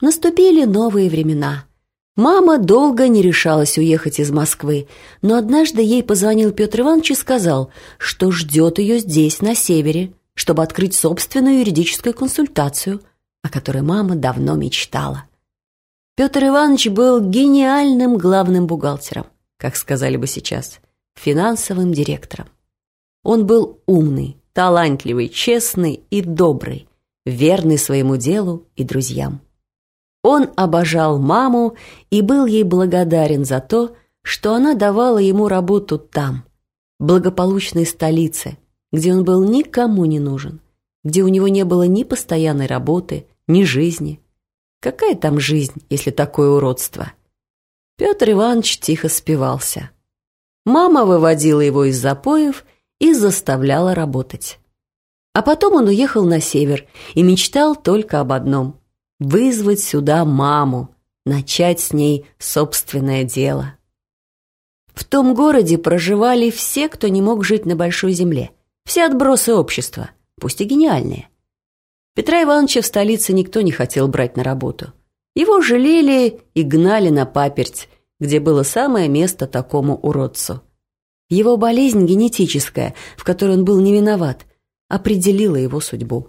Наступили новые времена. Мама долго не решалась уехать из Москвы, но однажды ей позвонил Петр Иванович и сказал, что ждет ее здесь, на севере, чтобы открыть собственную юридическую консультацию, о которой мама давно мечтала. Петр Иванович был гениальным главным бухгалтером, как сказали бы сейчас, финансовым директором. Он был умный, талантливый, честный и добрый, верный своему делу и друзьям. Он обожал маму и был ей благодарен за то, что она давала ему работу там, благополучной столице, где он был никому не нужен, где у него не было ни постоянной работы, ни жизни. Какая там жизнь, если такое уродство? Петр Иванович тихо спивался. Мама выводила его из запоев и заставляла работать. А потом он уехал на север и мечтал только об одном вызвать сюда маму, начать с ней собственное дело. В том городе проживали все, кто не мог жить на большой земле, все отбросы общества, пусть и гениальные. Петра Ивановича в столице никто не хотел брать на работу. Его жалели и гнали на паперть, где было самое место такому уродцу. Его болезнь генетическая, в которой он был не виноват, определила его судьбу.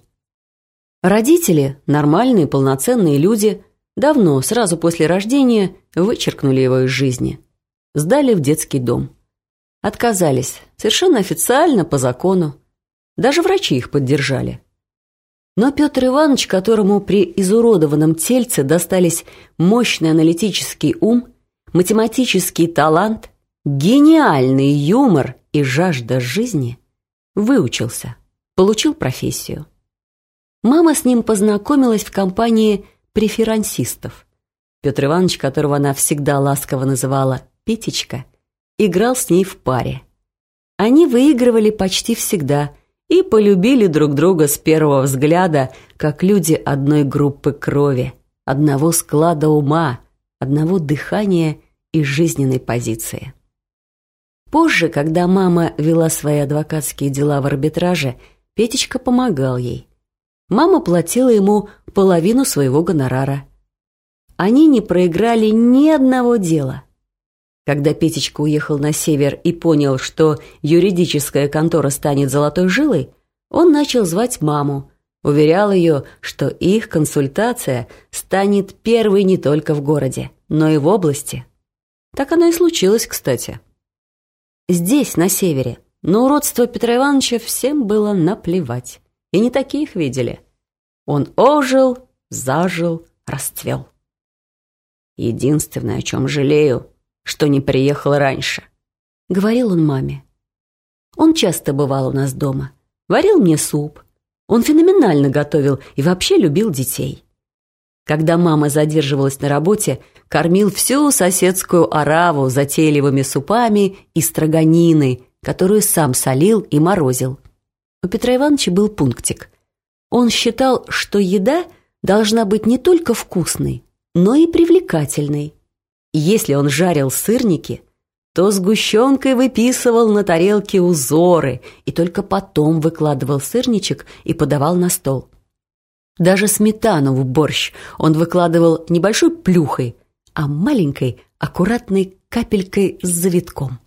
Родители, нормальные, полноценные люди, давно, сразу после рождения, вычеркнули его из жизни. Сдали в детский дом. Отказались, совершенно официально, по закону. Даже врачи их поддержали. Но Петр Иванович, которому при изуродованном тельце достались мощный аналитический ум, математический талант, гениальный юмор и жажда жизни, выучился, получил профессию. Мама с ним познакомилась в компании преферансистов. Петр Иванович, которого она всегда ласково называла «Петечка», играл с ней в паре. Они выигрывали почти всегда и полюбили друг друга с первого взгляда, как люди одной группы крови, одного склада ума, одного дыхания и жизненной позиции. Позже, когда мама вела свои адвокатские дела в арбитраже, Петечка помогал ей мама платила ему половину своего гонорара. Они не проиграли ни одного дела. Когда Петечка уехал на север и понял, что юридическая контора станет золотой жилой, он начал звать маму, уверял ее, что их консультация станет первой не только в городе, но и в области. Так оно и случилось, кстати. Здесь, на севере, на уродство Петра Ивановича всем было наплевать. И не таких видели. Он ожил, зажил, расцвел. Единственное, о чем жалею, что не приехал раньше, говорил он маме. Он часто бывал у нас дома, варил мне суп. Он феноменально готовил и вообще любил детей. Когда мама задерживалась на работе, кормил всю соседскую ораву затейливыми супами и строганиной, которую сам солил и морозил. У Петра Ивановича был пунктик. Он считал, что еда должна быть не только вкусной, но и привлекательной. Если он жарил сырники, то сгущенкой выписывал на тарелке узоры и только потом выкладывал сырничек и подавал на стол. Даже сметану в борщ он выкладывал небольшой плюхой, а маленькой, аккуратной капелькой с завитком.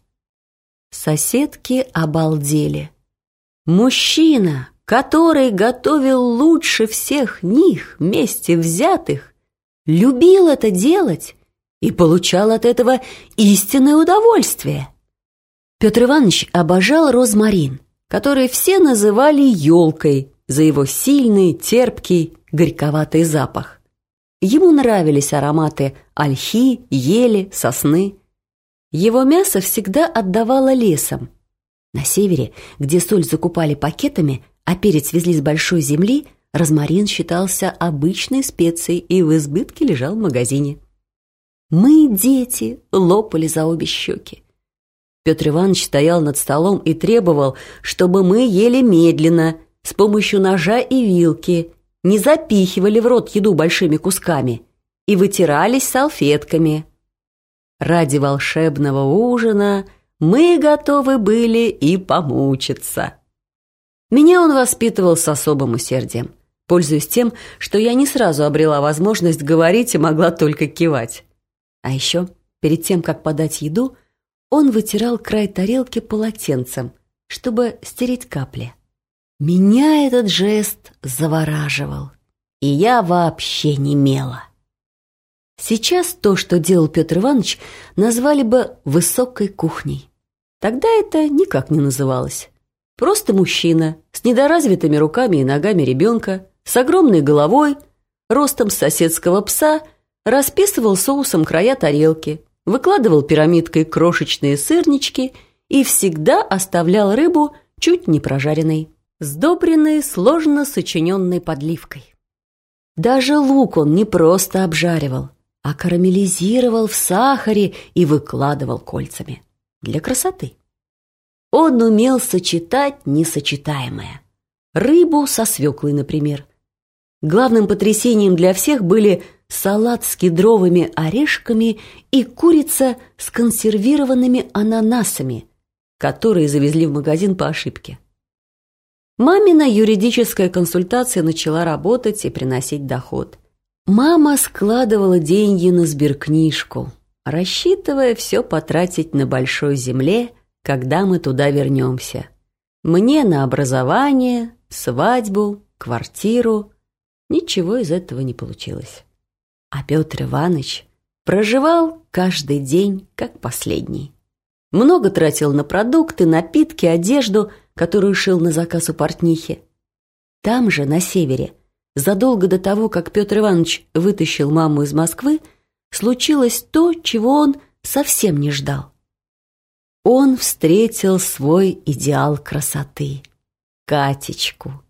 Соседки обалдели. Мужчина, который готовил лучше всех них вместе взятых, любил это делать и получал от этого истинное удовольствие. Петр Иванович обожал розмарин, который все называли елкой за его сильный, терпкий, горьковатый запах. Ему нравились ароматы ольхи, ели, сосны. Его мясо всегда отдавало лесом, на севере, где соль закупали пакетами, а перец везли с большой земли, розмарин считался обычной специей и в избытке лежал в магазине. Мы, дети, лопали за обе щеки. Петр Иванович стоял над столом и требовал, чтобы мы ели медленно, с помощью ножа и вилки, не запихивали в рот еду большими кусками и вытирались салфетками. Ради волшебного ужина – мы готовы были и помучиться. Меня он воспитывал с особым усердием. пользуясь тем, что я не сразу обрела возможность говорить и могла только кивать. А еще, перед тем, как подать еду, он вытирал край тарелки полотенцем, чтобы стереть капли. Меня этот жест завораживал, и я вообще не мела. Сейчас то, что делал Петр Иванович, назвали бы «высокой кухней». Тогда это никак не называлось. Просто мужчина с недоразвитыми руками и ногами ребенка, с огромной головой, ростом соседского пса, расписывал соусом края тарелки, выкладывал пирамидкой крошечные сырнички и всегда оставлял рыбу чуть не прожаренной, сдобренной сложно сочиненной подливкой. Даже лук он не просто обжаривал, а карамелизировал в сахаре и выкладывал кольцами. Для красоты. Он умел сочетать несочетаемое. Рыбу со свеклой, например. Главным потрясением для всех были салат с кедровыми орешками и курица с консервированными ананасами, которые завезли в магазин по ошибке. Мамина юридическая консультация начала работать и приносить доход. Мама складывала деньги на сберкнижку, рассчитывая все потратить на большой земле, когда мы туда вернемся. Мне на образование, свадьбу, квартиру. Ничего из этого не получилось. А Петр Иванович проживал каждый день как последний. Много тратил на продукты, напитки, одежду – которую шил на заказ у портнихи. Там же, на севере, задолго до того, как Петр Иванович вытащил маму из Москвы, случилось то, чего он совсем не ждал. Он встретил свой идеал красоты — Катечку.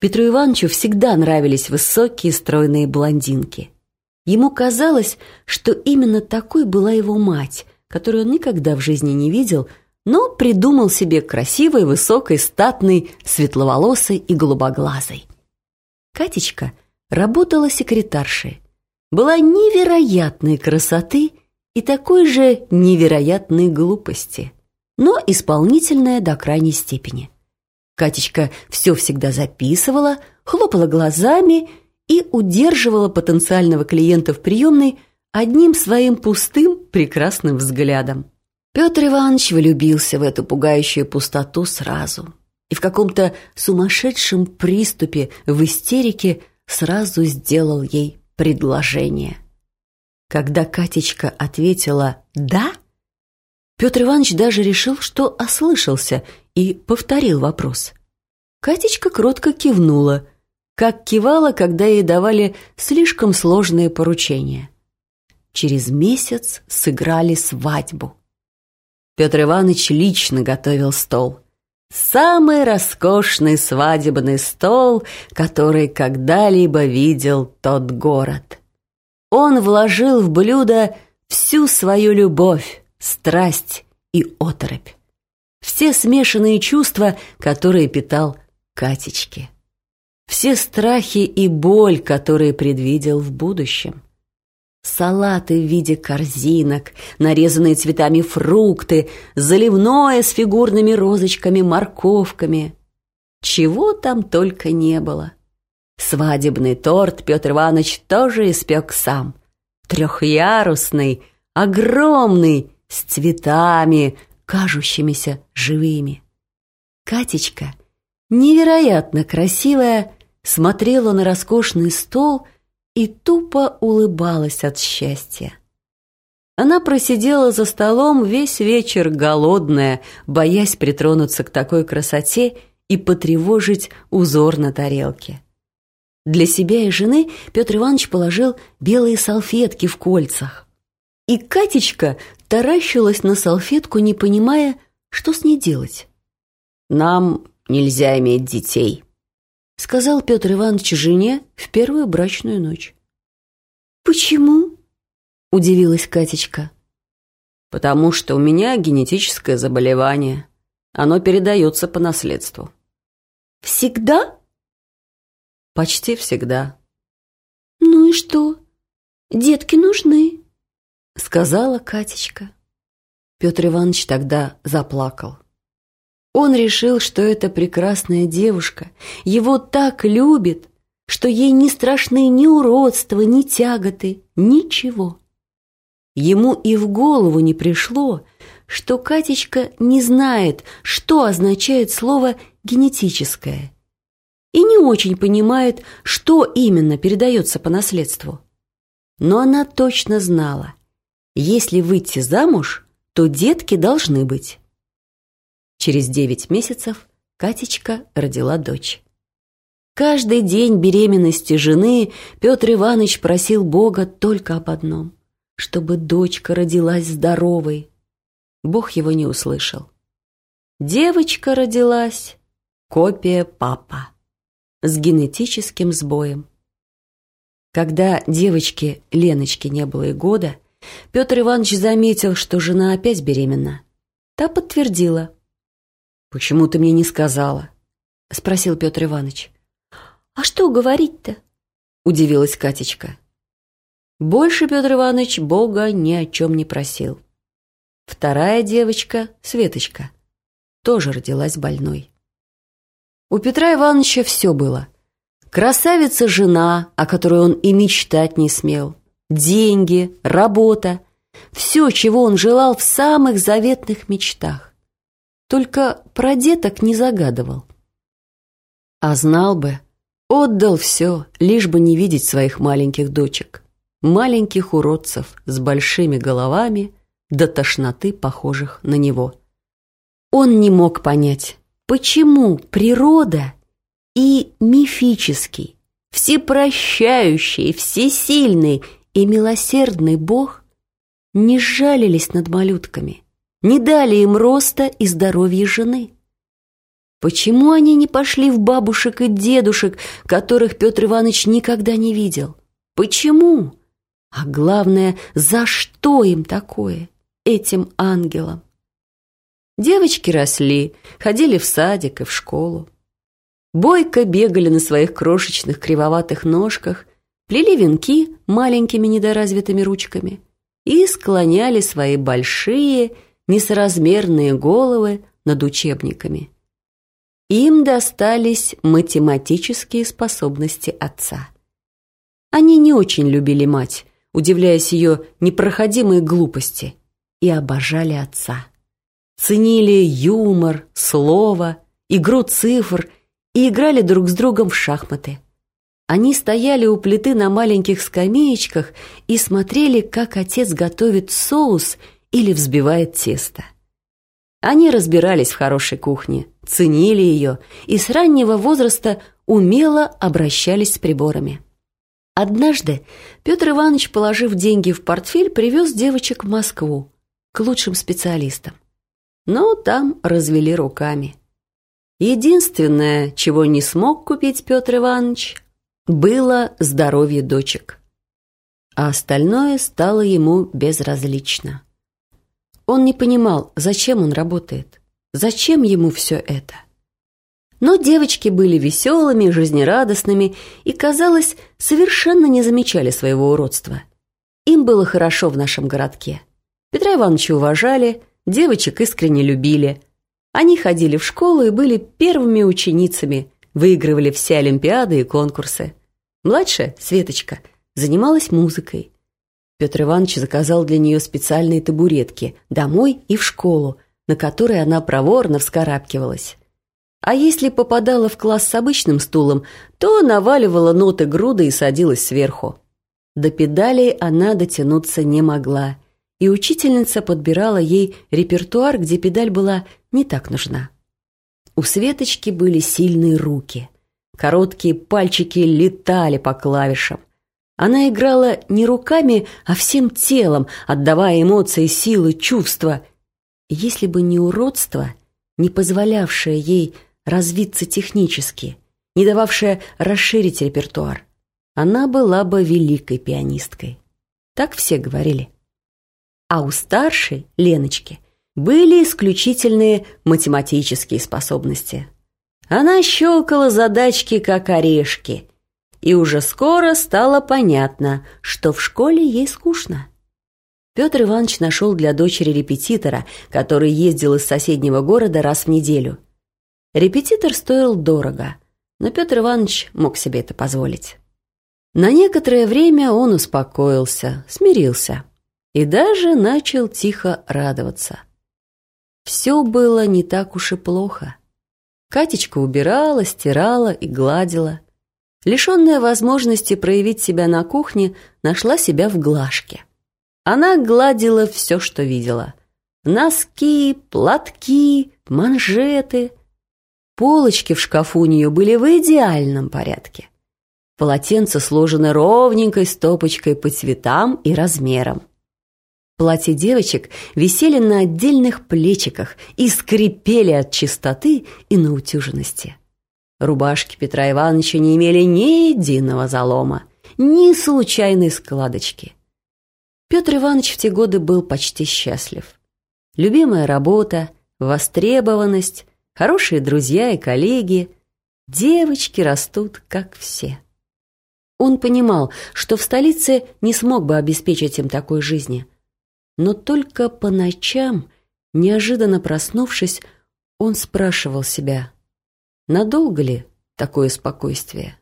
Петру Ивановичу всегда нравились высокие стройные блондинки. Ему казалось, что именно такой была его мать, которую он никогда в жизни не видел — но придумал себе красивой, высокой, статной, светловолосой и голубоглазой. Катечка работала секретаршей, была невероятной красоты и такой же невероятной глупости, но исполнительная до крайней степени. Катечка все всегда записывала, хлопала глазами и удерживала потенциального клиента в приемной одним своим пустым прекрасным взглядом. Петр Иванович влюбился в эту пугающую пустоту сразу и в каком-то сумасшедшем приступе в истерике сразу сделал ей предложение. Когда Катечка ответила «да», Петр Иванович даже решил, что ослышался, и повторил вопрос. Катечка кротко кивнула, как кивала, когда ей давали слишком сложные поручения. Через месяц сыграли свадьбу. Петр Иванович лично готовил стол. Самый роскошный свадебный стол, который когда-либо видел тот город. Он вложил в блюдо всю свою любовь, страсть и оторопь. Все смешанные чувства, которые питал Катечке. Все страхи и боль, которые предвидел в будущем салаты в виде корзинок, нарезанные цветами фрукты, заливное с фигурными розочками, морковками. Чего там только не было. Свадебный торт Петр Иванович тоже испек сам. Трехъярусный, огромный, с цветами, кажущимися живыми. Катечка, невероятно красивая, смотрела на роскошный стол — и тупо улыбалась от счастья. Она просидела за столом весь вечер голодная, боясь притронуться к такой красоте и потревожить узор на тарелке. Для себя и жены Петр Иванович положил белые салфетки в кольцах. И Катечка таращилась на салфетку, не понимая, что с ней делать. «Нам нельзя иметь детей», — сказал Петр Иванович жене в первую брачную ночь. «Почему?» — удивилась Катечка. «Потому что у меня генетическое заболевание. Оно передается по наследству». «Всегда?» «Почти всегда». «Ну и что? Детки нужны», — сказала Катечка. Петр Иванович тогда заплакал. Он решил, что эта прекрасная девушка его так любит, что ей не страшны ни уродства, ни тяготы, ничего. Ему и в голову не пришло, что Катечка не знает, что означает слово «генетическое», и не очень понимает, что именно передается по наследству. Но она точно знала, если выйти замуж, то детки должны быть. Через девять месяцев Катечка родила дочь. Каждый день беременности жены Петр Иванович просил Бога только об одном – чтобы дочка родилась здоровой. Бог его не услышал. Девочка родилась, копия папа, с генетическим сбоем. Когда девочке Леночке не было и года, Петр Иванович заметил, что жена опять беременна. Та подтвердила. «Почему ты мне не сказала?» — спросил Петр Иванович. «А что говорить-то?» — удивилась Катечка. Больше Петр Иванович Бога ни о чем не просил. Вторая девочка, Светочка, тоже родилась больной. У Петра Ивановича все было. Красавица-жена, о которой он и мечтать не смел, деньги, работа, все, чего он желал в самых заветных мечтах. Только про деток не загадывал. А знал бы, отдал все, лишь бы не видеть своих маленьких дочек, маленьких уродцев с большими головами до тошноты, похожих на него. Он не мог понять, почему природа и мифический, всепрощающий, всесильный и милосердный Бог не сжалились над малютками – не дали им роста и здоровья жены. Почему они не пошли в бабушек и дедушек, которых Петр Иванович никогда не видел? Почему? А главное, за что им такое, этим ангелам? Девочки росли, ходили в садик и в школу. Бойко бегали на своих крошечных кривоватых ножках, плели венки маленькими недоразвитыми ручками и склоняли свои большие, несоразмерные головы над учебниками. Им достались математические способности отца. Они не очень любили мать, удивляясь ее непроходимой глупости, и обожали отца. Ценили юмор, слово, игру цифр и играли друг с другом в шахматы. Они стояли у плиты на маленьких скамеечках и смотрели, как отец готовит соус или взбивает тесто. Они разбирались в хорошей кухне, ценили ее и с раннего возраста умело обращались с приборами. Однажды Петр Иванович, положив деньги в портфель, привез девочек в Москву к лучшим специалистам. Но там развели руками. Единственное, чего не смог купить Петр Иванович, было здоровье дочек. А остальное стало ему безразлично. Он не понимал, зачем он работает, зачем ему все это. Но девочки были веселыми, жизнерадостными и, казалось, совершенно не замечали своего уродства. Им было хорошо в нашем городке. Петра Ивановича уважали, девочек искренне любили. Они ходили в школу и были первыми ученицами, выигрывали все олимпиады и конкурсы. Младшая, Светочка, занималась музыкой. Петр Иванович заказал для нее специальные табуретки домой и в школу, на которые она проворно вскарабкивалась. А если попадала в класс с обычным стулом, то наваливала ноты груда и садилась сверху. До педалей она дотянуться не могла, и учительница подбирала ей репертуар, где педаль была не так нужна. У Светочки были сильные руки. Короткие пальчики летали по клавишам. Она играла не руками, а всем телом, отдавая эмоции, силы, чувства. Если бы не уродство, не позволявшее ей развиться технически, не дававшее расширить репертуар, она была бы великой пианисткой. Так все говорили. А у старшей, Леночки, были исключительные математические способности. Она щелкала задачки, как орешки – и уже скоро стало понятно, что в школе ей скучно. Петр Иванович нашел для дочери репетитора, который ездил из соседнего города раз в неделю. Репетитор стоил дорого, Но Петр Иванович мог себе это позволить. На некоторое время он успокоился, смирился и даже начал тихо радоваться. Все было не так уж и плохо. Катечка убирала, стирала и гладила. Лишенная возможности проявить себя на кухне, нашла себя в глажке. Она гладила все, что видела. Носки, платки, манжеты. Полочки в шкафу у нее были в идеальном порядке. Полотенце сложено ровненькой стопочкой по цветам и размерам. Платья девочек висели на отдельных плечиках и скрипели от чистоты и наутюженности. Рубашки Петра Ивановича не имели ни единого залома, ни случайной складочки. Петр Иванович в те годы был почти счастлив. Любимая работа, востребованность, хорошие друзья и коллеги. Девочки растут, как все. Он понимал, что в столице не смог бы обеспечить им такой жизни. Но только по ночам, неожиданно проснувшись, он спрашивал себя – Надолго ли такое спокойствие?